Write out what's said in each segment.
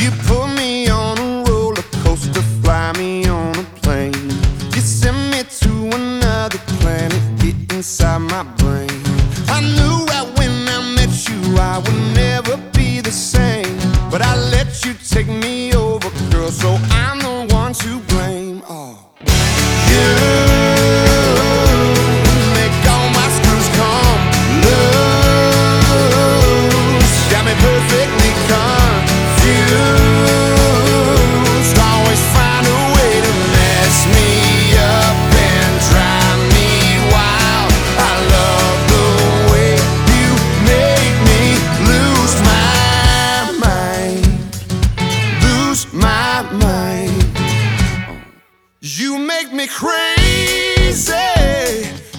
You put me on a roller coaster, fly me on a plane. You send me to another planet, get inside my brain. I knew right when I met you, I would never be the same. But I let you take me over, girl, so You make me crazy,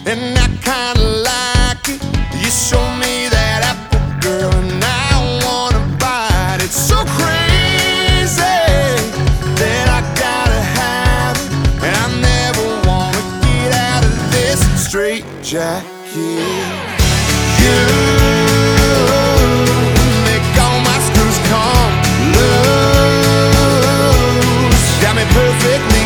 and I kinda like it. You show me that apple, girl, and I wanna bite. it. so crazy that I gotta have it, and I never wanna get out of this straight jacket. You. Make all my screws come loose. Got me perfectly